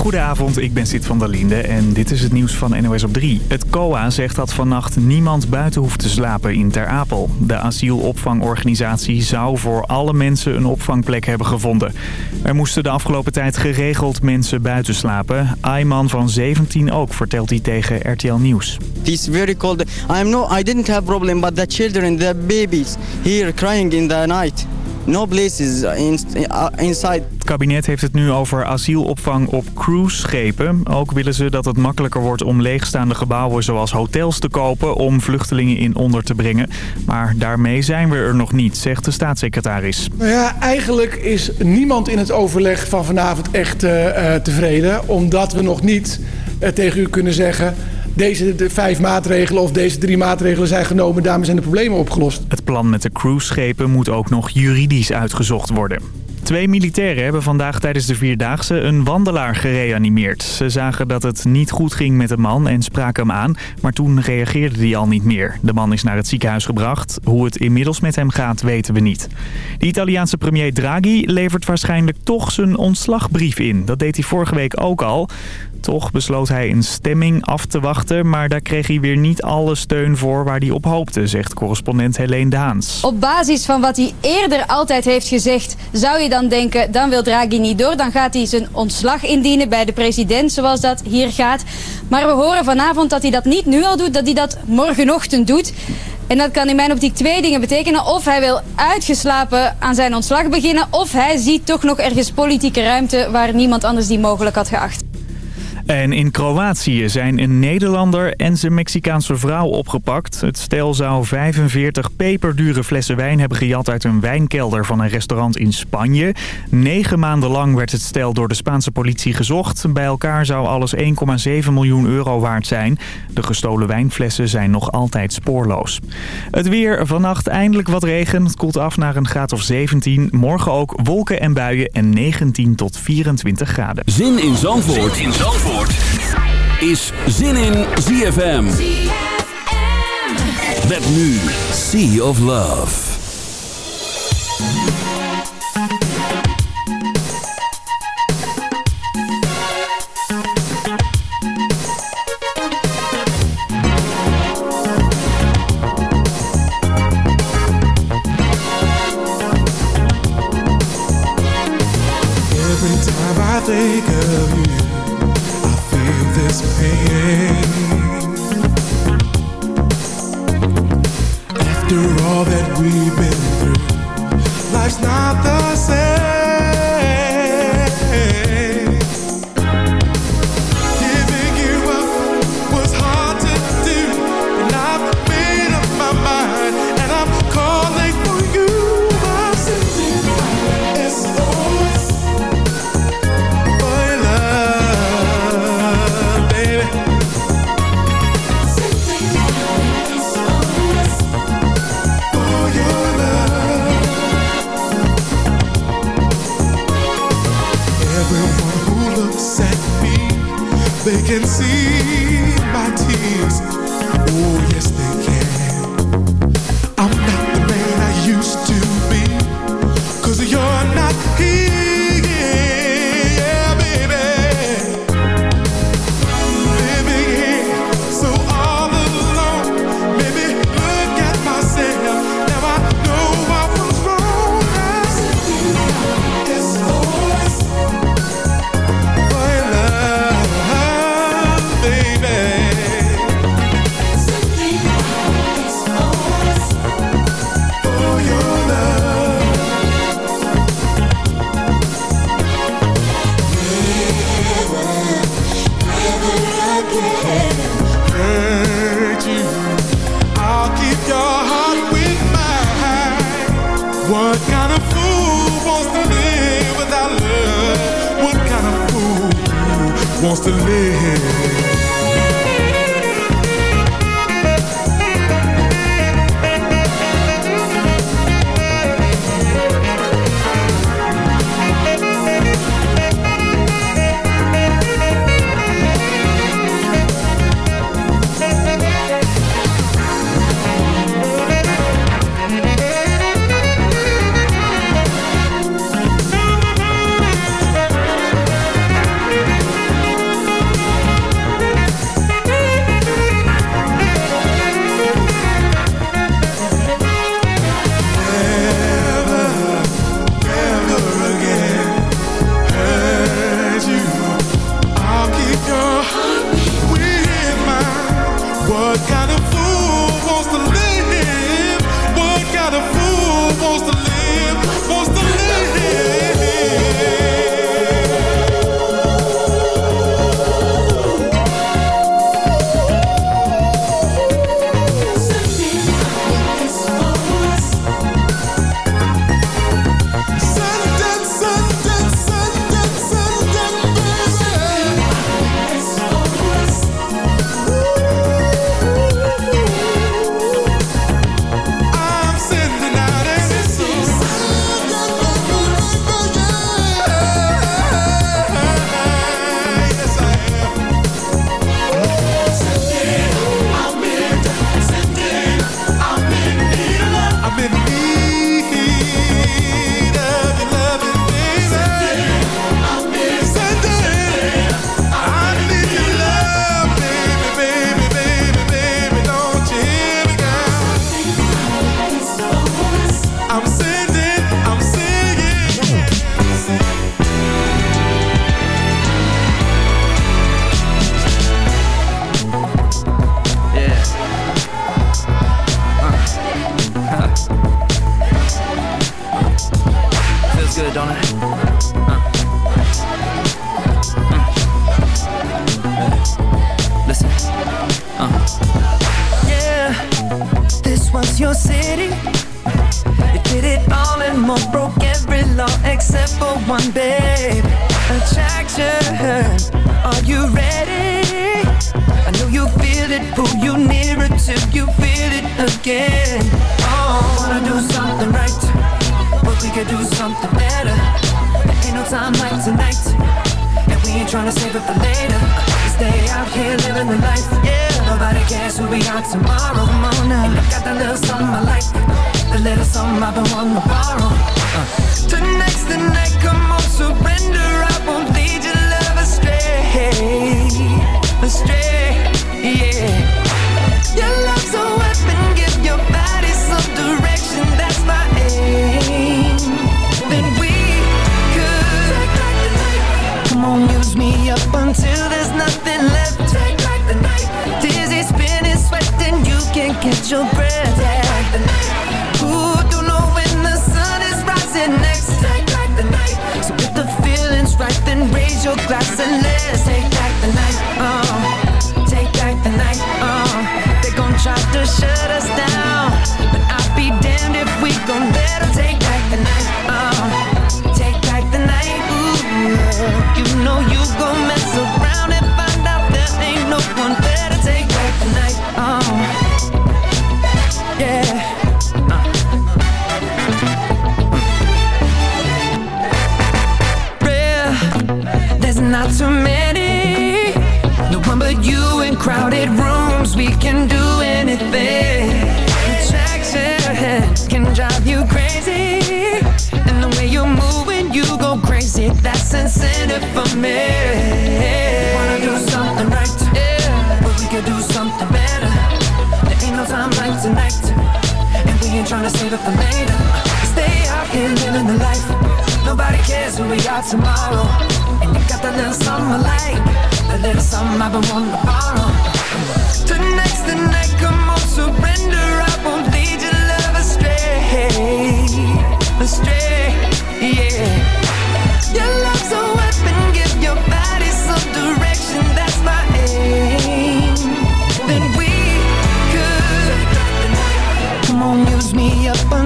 Goedenavond, ik ben Sid van der Linde en dit is het nieuws van NOS op 3. Het COA zegt dat vannacht niemand buiten hoeft te slapen in Ter Apel. De asielopvangorganisatie zou voor alle mensen een opvangplek hebben gevonden. Er moesten de afgelopen tijd geregeld mensen buiten slapen. Ayman van 17 ook, vertelt hij tegen RTL Nieuws. Het is very cold. I'm no, I didn't have problem, but the children, the babies here crying in the night. No places in, uh, inside. Het kabinet heeft het nu over asielopvang op cruiseschepen. Ook willen ze dat het makkelijker wordt om leegstaande gebouwen zoals hotels te kopen... om vluchtelingen in onder te brengen. Maar daarmee zijn we er nog niet, zegt de staatssecretaris. Nou ja, eigenlijk is niemand in het overleg van vanavond echt uh, uh, tevreden. Omdat we nog niet uh, tegen u kunnen zeggen deze de vijf maatregelen of deze drie maatregelen zijn genomen. Daarmee zijn de problemen opgelost. Het plan met de cruiseschepen moet ook nog juridisch uitgezocht worden. Twee militairen hebben vandaag tijdens de Vierdaagse een wandelaar gereanimeerd. Ze zagen dat het niet goed ging met de man en spraken hem aan, maar toen reageerde hij al niet meer. De man is naar het ziekenhuis gebracht. Hoe het inmiddels met hem gaat weten we niet. De Italiaanse premier Draghi levert waarschijnlijk toch zijn ontslagbrief in. Dat deed hij vorige week ook al. Toch besloot hij een stemming af te wachten, maar daar kreeg hij weer niet alle steun voor waar hij op hoopte, zegt correspondent Helene Daans. Op basis van wat hij eerder altijd heeft gezegd, zou je dan denken, dan wil Draghi niet door. Dan gaat hij zijn ontslag indienen bij de president, zoals dat hier gaat. Maar we horen vanavond dat hij dat niet nu al doet, dat hij dat morgenochtend doet. En dat kan in mijn optiek twee dingen betekenen. Of hij wil uitgeslapen aan zijn ontslag beginnen, of hij ziet toch nog ergens politieke ruimte waar niemand anders die mogelijk had geacht. En in Kroatië zijn een Nederlander en zijn Mexicaanse vrouw opgepakt. Het stel zou 45 peperdure flessen wijn hebben gejat uit een wijnkelder van een restaurant in Spanje. Negen maanden lang werd het stel door de Spaanse politie gezocht. Bij elkaar zou alles 1,7 miljoen euro waard zijn. De gestolen wijnflessen zijn nog altijd spoorloos. Het weer vannacht eindelijk wat regen. Het koelt af naar een graad of 17. Morgen ook wolken en buien en 19 tot 24 graden. Zin in Zandvoort. Zin in Zandvoort is Zin in ZFM. Met nu Sea of Love. Not the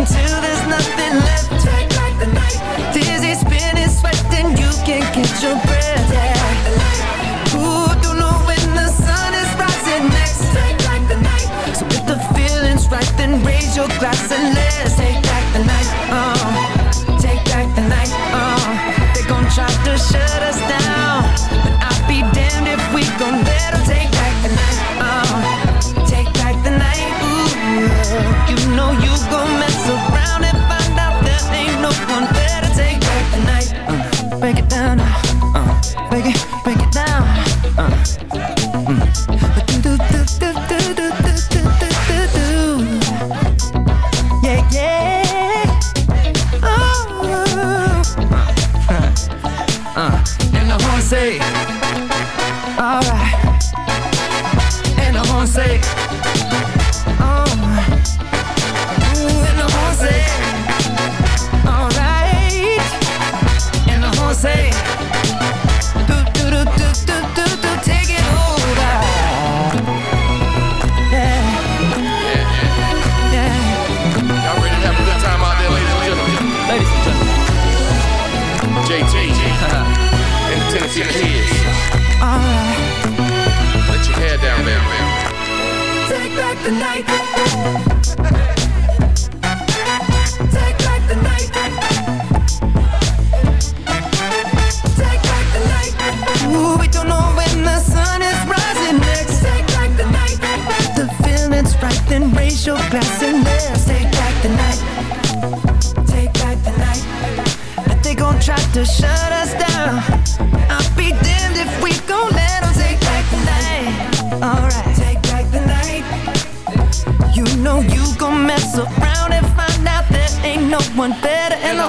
until there's nothing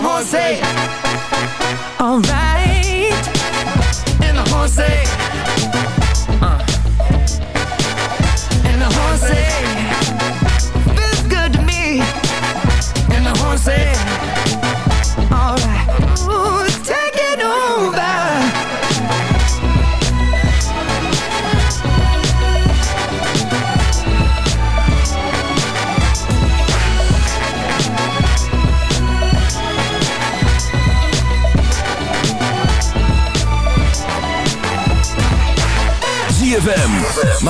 Rosé!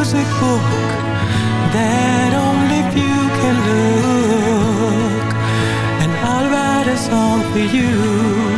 Music book that only few can look, and I'll write a song for you.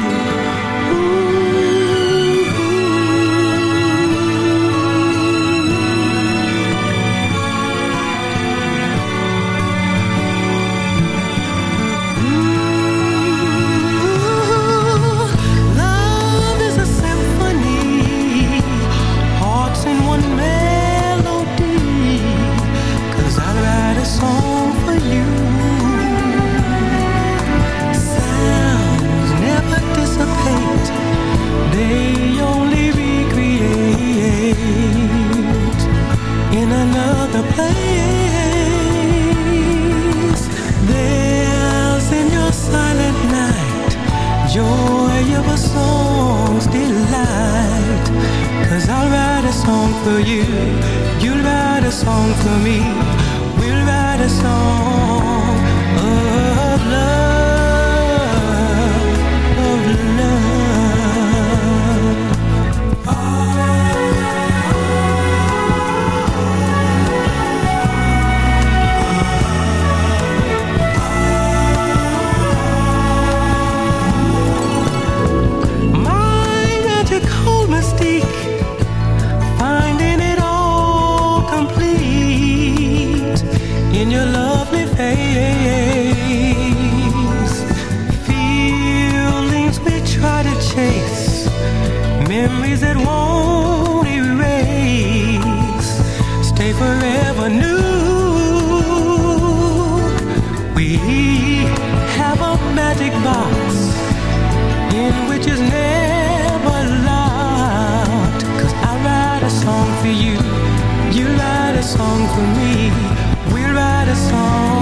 Magic box in which is never locked. Cause I write a song for you, you write a song for me. We'll write a song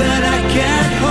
that I can't hold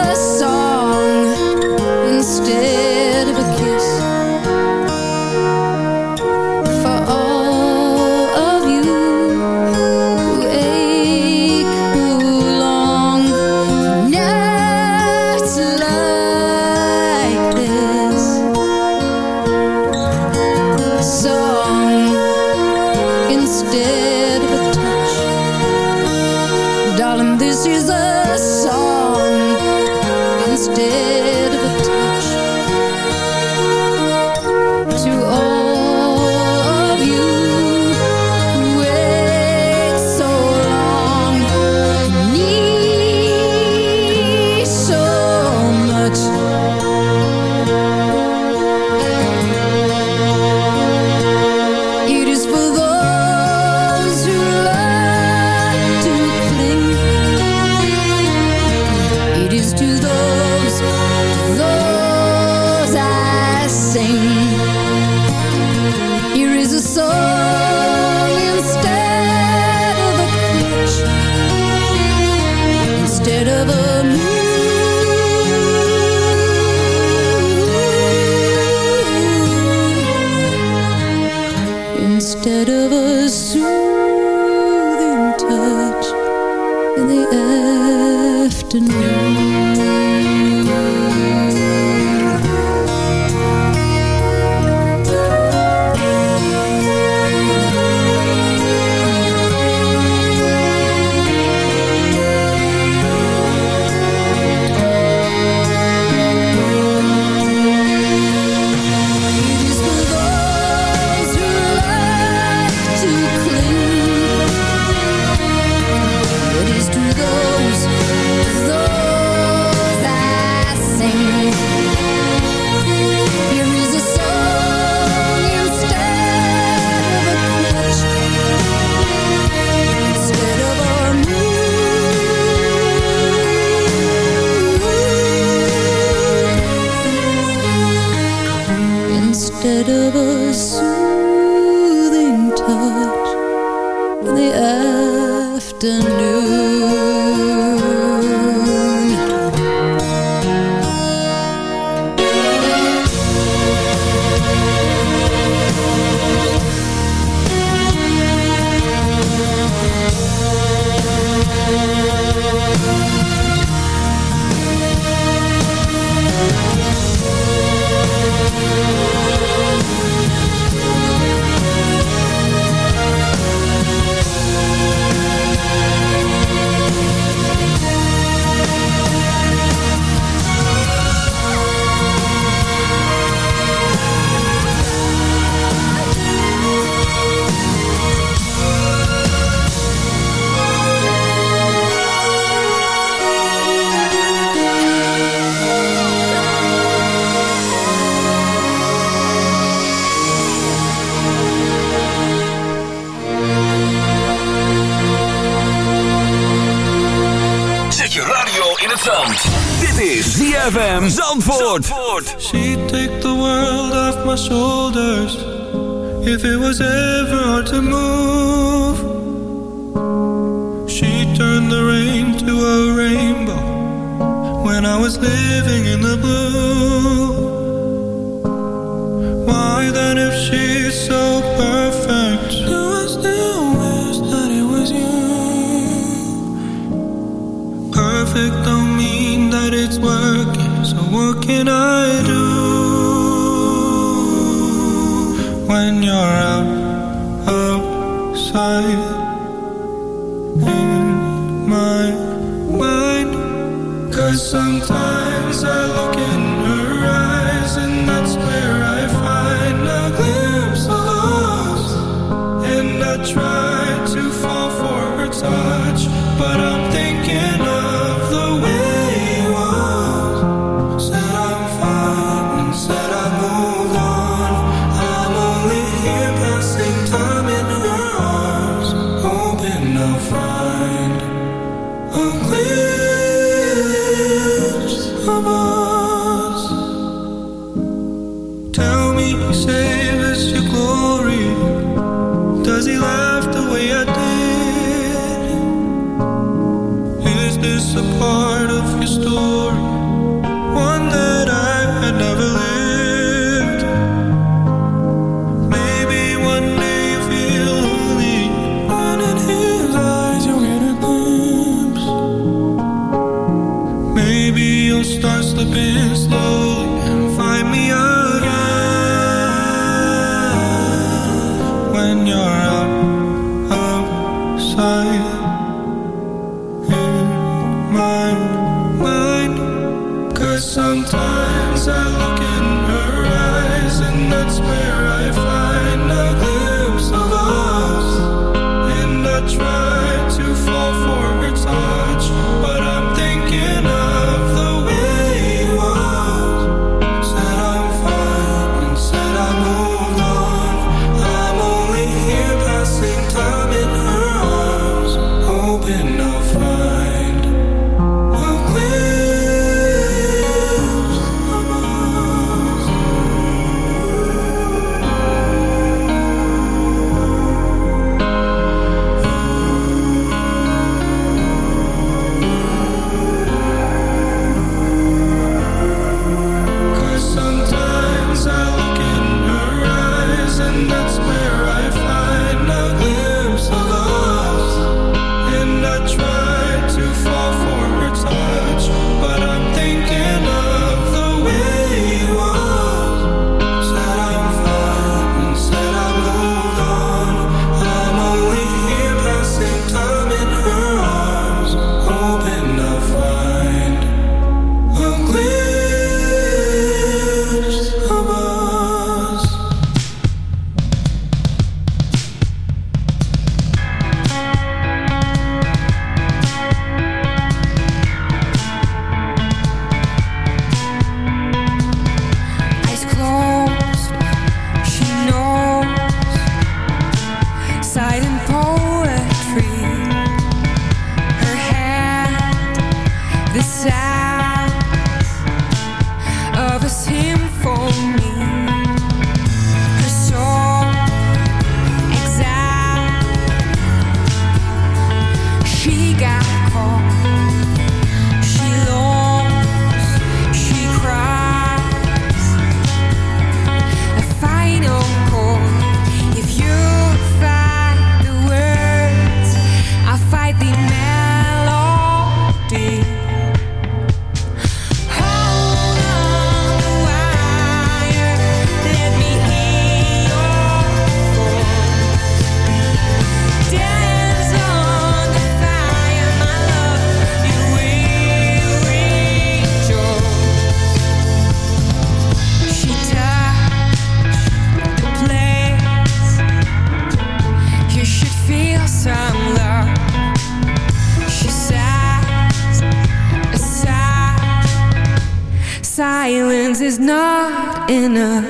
a song instead. was living in the blue. Why then, if she's so perfect, do I still wish that it was you? Perfect don't mean that it's working, so what can I inner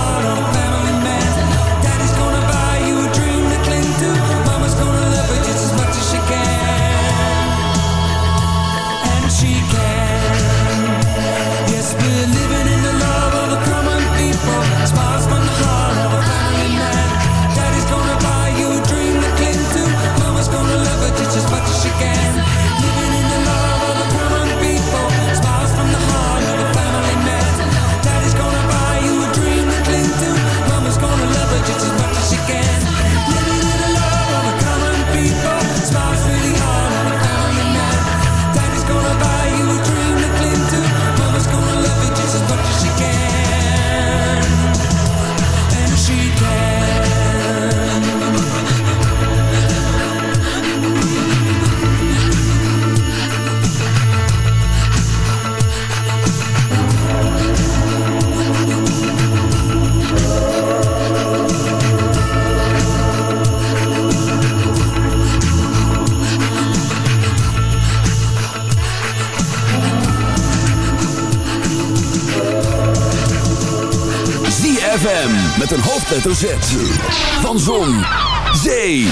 Van Zon, Zee,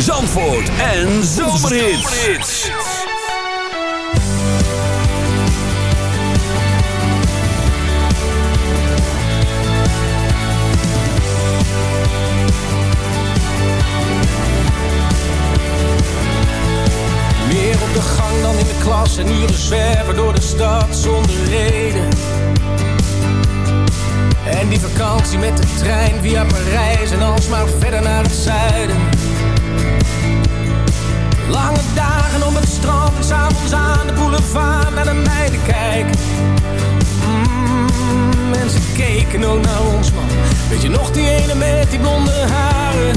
Zandvoort en Zomerhits. Meer op de gang dan in de klas en uren zwerven door de stad zonder reden. En die vakantie met de trein via Parijs en alsmaar verder naar het zuiden. Lange dagen op het strand en s'avonds aan de boulevard naar de meiden kijken. Mm, en ze keken ook naar ons man. Weet je nog die ene met die blonde haren?